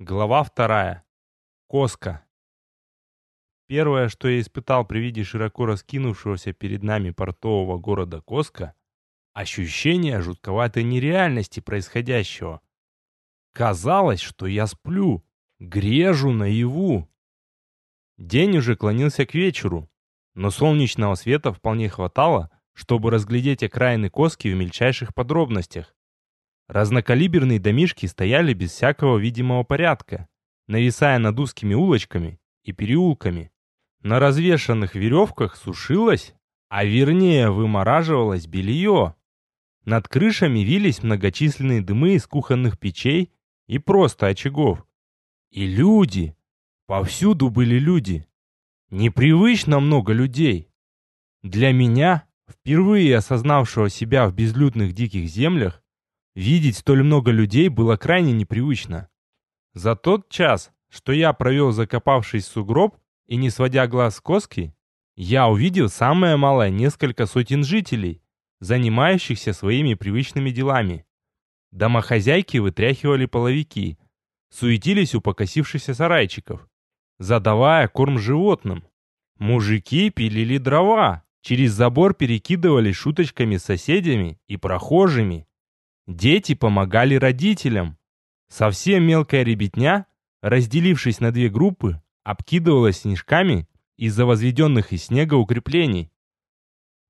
Глава вторая. Коска. Первое, что я испытал при виде широко раскинувшегося перед нами портового города Коска, ощущение жутковатой нереальности происходящего. Казалось, что я сплю, грежу наяву. День уже клонился к вечеру, но солнечного света вполне хватало, чтобы разглядеть окраины Коски в мельчайших подробностях. Разнокалиберные домишки стояли без всякого видимого порядка, нависая над узкими улочками и переулками. На развешанных веревках сушилось, а вернее вымораживалось белье. Над крышами вились многочисленные дымы из кухонных печей и просто очагов. И люди. Повсюду были люди. Непривычно много людей. Для меня, впервые осознавшего себя в безлюдных диких землях, Видеть столь много людей было крайне непривычно. За тот час, что я провел закопавшись в сугроб и не сводя глаз с коски, я увидел самое малое несколько сотен жителей, занимающихся своими привычными делами. Домохозяйки вытряхивали половики, суетились у покосившихся сарайчиков, задавая корм животным. Мужики пилили дрова, через забор перекидывались шуточками с соседями и прохожими. Дети помогали родителям. Совсем мелкая ребятня, разделившись на две группы, обкидывалась снежками из-за возведенных из снега укреплений.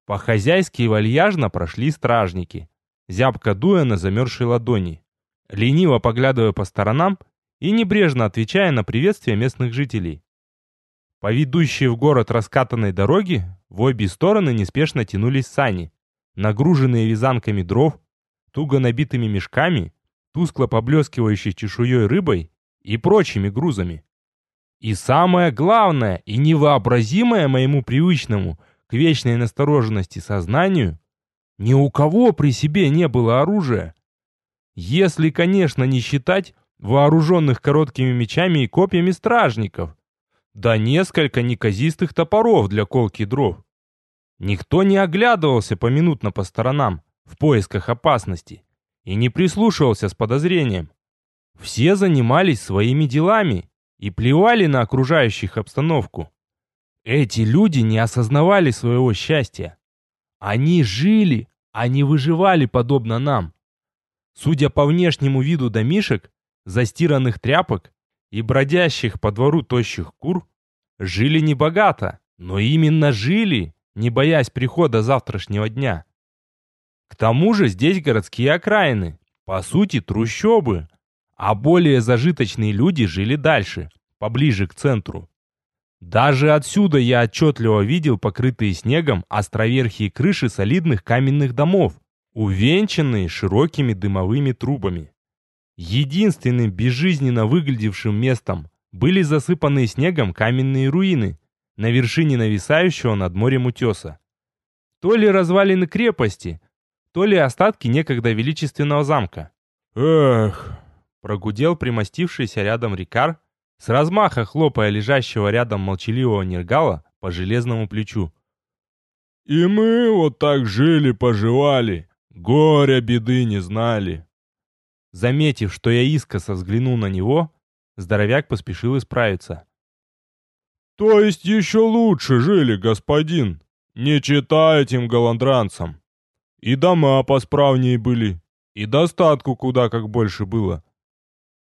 По-хозяйски и вальяжно прошли стражники, зябко дуя на замерзшие ладони, лениво поглядывая по сторонам и небрежно отвечая на приветствия местных жителей. По ведущей в город раскатанной дороге в обе стороны неспешно тянулись сани, нагруженные вязанками дров, туго набитыми мешками, тускло поблескивающей чешуей рыбой и прочими грузами. И самое главное и невообразимое моему привычному к вечной настороженности сознанию, ни у кого при себе не было оружия. Если, конечно, не считать вооруженных короткими мечами и копьями стражников, да несколько неказистых топоров для колки дров. Никто не оглядывался поминутно по сторонам, в поисках опасности и не прислушивался с подозрением. Все занимались своими делами и плевали на окружающих обстановку. Эти люди не осознавали своего счастья. Они жили, они выживали подобно нам. Судя по внешнему виду домишек, застиранных тряпок и бродящих по двору тощих кур, жили небогато, но именно жили, не боясь прихода завтрашнего дня. К тому же здесь городские окраины, по сути трущобы, а более зажиточные люди жили дальше, поближе к центру. Даже отсюда я отчетливо видел покрытые снегом островерхие крыши солидных каменных домов, увенчанные широкими дымовыми трубами. Единственным безжизненно выглядевшим местом были засыпанные снегом каменные руины на вершине нависающего над морем утеса. То ли развалины крепости, то ли остатки некогда величественного замка. «Эх!» — прогудел примостившийся рядом Рикар, с размаха хлопая лежащего рядом молчаливого Нергала по железному плечу. «И мы вот так жили-поживали, горя беды не знали». Заметив, что я искоса взглянул на него, здоровяк поспешил исправиться. «То есть еще лучше жили, господин, не читай этим голландранцам. И дома посправнее были, и достатку куда как больше было.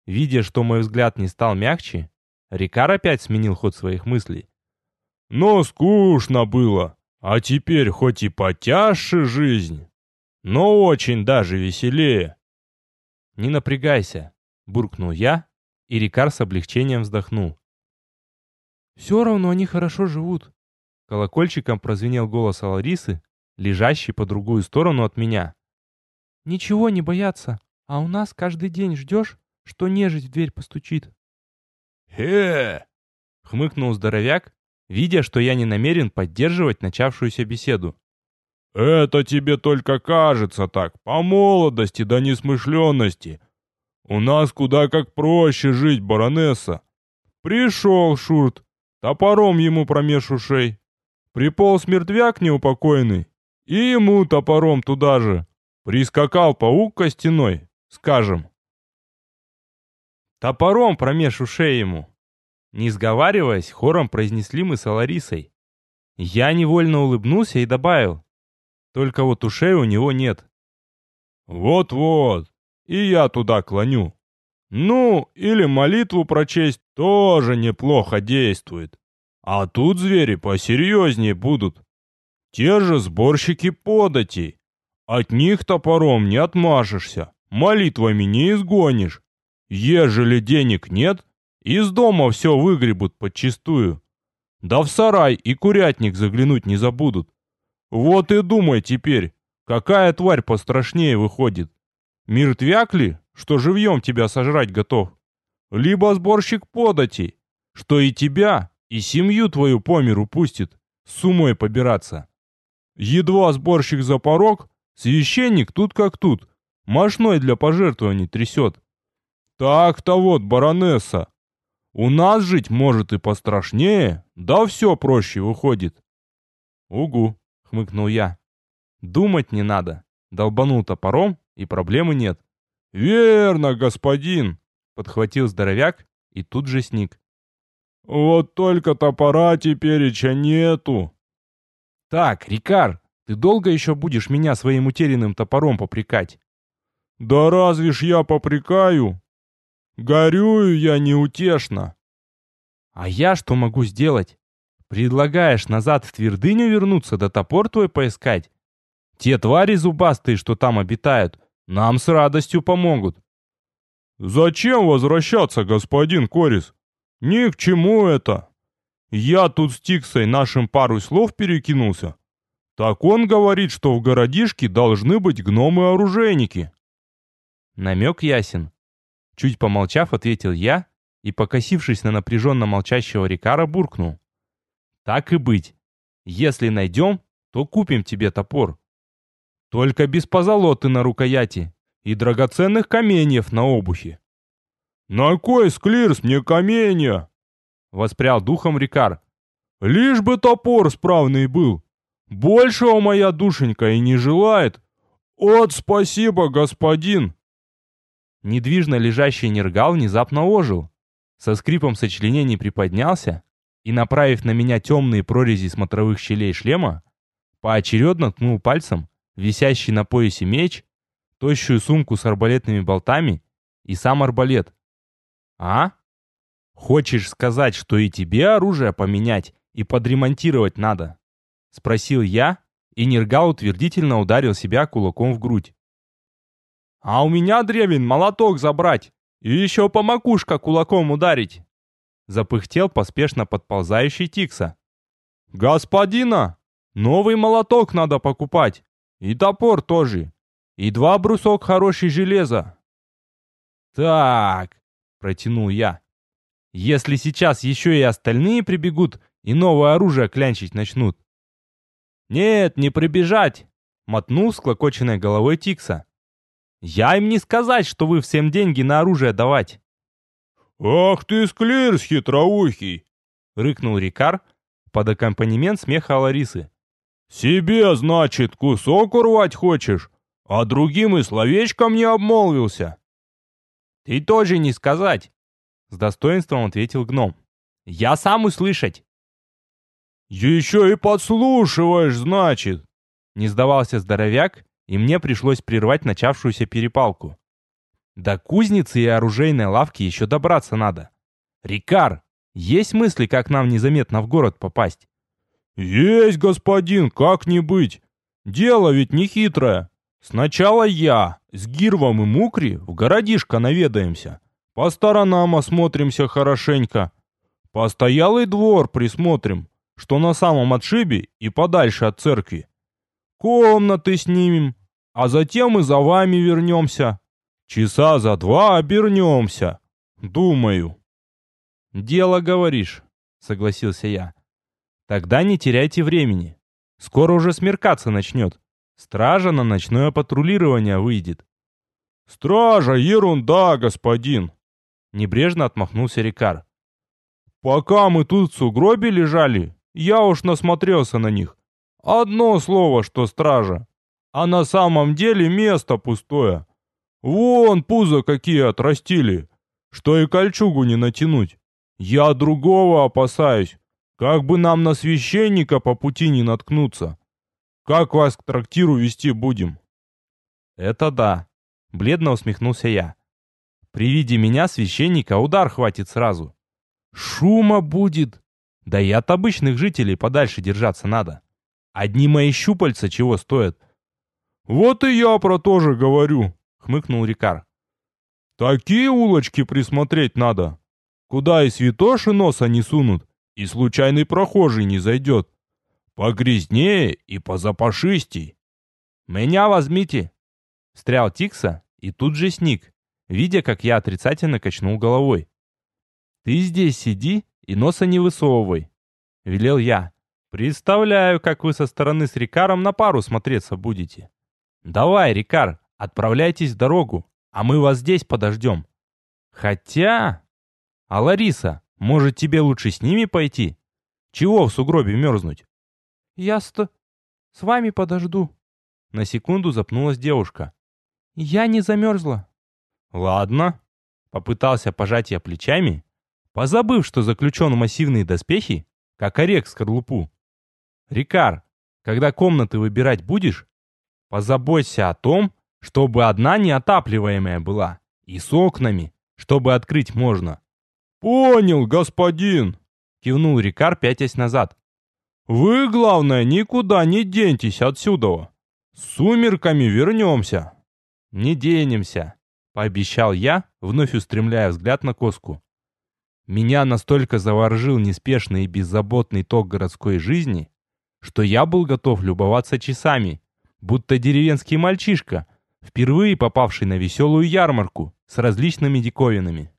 Видя, что мой взгляд не стал мягче, Рикар опять сменил ход своих мыслей. Но скучно было, а теперь хоть и потяжше жизнь, но очень даже веселее. Не напрягайся, буркнул я, и Рикар с облегчением вздохнул. Все равно они хорошо живут. Колокольчиком прозвенел голос Аларисы, лежащий по другую сторону от меня. «Ничего не бояться, а у нас каждый день ждешь, что нежить в дверь постучит». «Хе!» — хмыкнул здоровяк, видя, что я не намерен поддерживать начавшуюся беседу. «Это тебе только кажется так, по молодости да несмышленности. У нас куда как проще жить, баронесса. Пришел Шурт, топором ему промеж ушей. Приполз мертвяк неупокойный, и ему топором туда же. Прискакал паук костяной, скажем. Топором промеж ушей ему. Не сговариваясь, хором произнесли мы с Аларисой. Я невольно улыбнулся и добавил. Только вот ушей у него нет. Вот-вот, и я туда клоню. Ну, или молитву прочесть тоже неплохо действует. А тут звери посерьезнее будут. Те же сборщики податей. От них топором не отмашешься, молитвами не изгонишь. Ежели денег нет, из дома все выгребут подчистую. Да в сарай и курятник заглянуть не забудут. Вот и думай теперь, какая тварь пострашнее выходит. Мертвяк ли, что живьем тебя сожрать готов? Либо сборщик податей, что и тебя, и семью твою по миру пустит, с умой побираться. Едва сборщик за порог, священник тут как тут, мощной для пожертвований трясет. Так-то вот, баронесса, у нас жить может и пострашнее, да все проще выходит. Угу, хмыкнул я. Думать не надо. Долбанул топором, и проблемы нет. Верно, господин, подхватил здоровяк и тут же сник. Вот только топора тепереча нету. Так, Рикар, ты долго еще будешь меня своим утерянным топором попрекать? Да разве ж я попрекаю? Горюю я неутешно. А я что могу сделать? Предлагаешь назад в твердыню вернуться, да топор твой поискать? Те твари зубастые, что там обитают, нам с радостью помогут. Зачем возвращаться, господин Корис? Ни к чему это. Я тут с Тиксой нашим пару слов перекинулся. Так он говорит, что в городишке должны быть гномы-оружейники. Намек ясен. Чуть помолчав, ответил я и, покосившись на напряженно молчащего Рикара, буркнул. Так и быть. Если найдем, то купим тебе топор. Только без позолоты на рукояти и драгоценных каменьев на обухе. «На кой склирс мне каменья?» — воспрял духом Рикар. «Лишь бы топор справный был. Большего моя душенька и не желает. От спасибо, господин!» Недвижно лежащий нергал внезапно ожил. Со скрипом сочленений приподнялся и, направив на меня темные прорези смотровых щелей шлема, поочередно ткнул пальцем висящий на поясе меч, тощую сумку с арбалетными болтами и сам арбалет, а? Хочешь сказать, что и тебе оружие поменять и подремонтировать надо? Спросил я, и Нергал утвердительно ударил себя кулаком в грудь. А у меня древен молоток забрать и еще по макушка кулаком ударить. Запыхтел поспешно подползающий Тикса. Господина, новый молоток надо покупать. И топор тоже. И два брусок хорошей железа. Так, Протянул я. Если сейчас еще и остальные прибегут и новое оружие клянчить начнут. Нет, не прибежать, мотнул склокоченной головой Тикса. Я им не сказать, что вы всем деньги на оружие давать. Ах ты, склирс хитроухий! Рыкнул Рикар под аккомпанемент смеха Ларисы. Себе, значит, кусок урвать хочешь, а другим и словечком не обмолвился. «Ты тоже не сказать!» С достоинством ответил гном. «Я сам услышать!» «Еще и подслушиваешь, значит!» Не сдавался здоровяк, и мне пришлось прервать начавшуюся перепалку. До кузницы и оружейной лавки еще добраться надо. Рикар, есть мысли, как нам незаметно в город попасть? Есть, господин, как не быть. Дело ведь не хитрое. Сначала я с Гирвом и Мукри в городишко наведаемся. По сторонам осмотримся хорошенько. Постоялый двор присмотрим, что на самом отшибе и подальше от церкви. Комнаты снимем, а затем и за вами вернемся. Часа за два обернемся, думаю. Дело говоришь, согласился я. Тогда не теряйте времени. Скоро уже смеркаться начнет. Стража на ночное патрулирование выйдет. Стража, ерунда, господин. Небрежно отмахнулся Рикар. Пока мы тут в сугробе лежали, я уж насмотрелся на них. Одно слово, что стража. А на самом деле место пустое. Вон пузо какие отрастили. что и кольчугу не натянуть. Я другого опасаюсь. Как бы нам на священника по пути не наткнуться. Как вас к трактиру вести будем?» «Это да», — бледно усмехнулся я. «При виде меня священника удар хватит сразу. Шума будет. Да и от обычных жителей подальше держаться надо. Одни мои щупальца чего стоят?» «Вот и я про то же говорю», — хмыкнул Рикар. «Такие улочки присмотреть надо, куда и святоши носа не сунут, и случайный прохожий не зайдет. Погрязнее и позапашистей. «Меня возьмите!» Встрял Тикса и тут же сник, видя, как я отрицательно качнул головой. «Ты здесь сиди и носа не высовывай», — велел я. «Представляю, как вы со стороны с Рикаром на пару смотреться будете. Давай, Рикар, отправляйтесь в дорогу, а мы вас здесь подождем. Хотя... А Лариса, может, тебе лучше с ними пойти? Чего в сугробе мерзнуть?» «Я с, с вами подожду». На секунду запнулась девушка. «Я не замерзла». «Ладно». Попытался пожать я плечами, позабыв, что заключен в массивные доспехи, как орех скорлупу. «Рикар, когда комнаты выбирать будешь, позаботься о том, чтобы одна неотапливаемая была, и с окнами, чтобы открыть можно». «Понял, господин!» — кивнул Рикар, пятясь назад. Вы, главное, никуда не деньтесь отсюда. С сумерками вернемся. Не денемся, пообещал я, вновь устремляя взгляд на Коску. Меня настолько заворожил неспешный и беззаботный ток городской жизни, что я был готов любоваться часами, будто деревенский мальчишка, впервые попавший на веселую ярмарку с различными диковинами.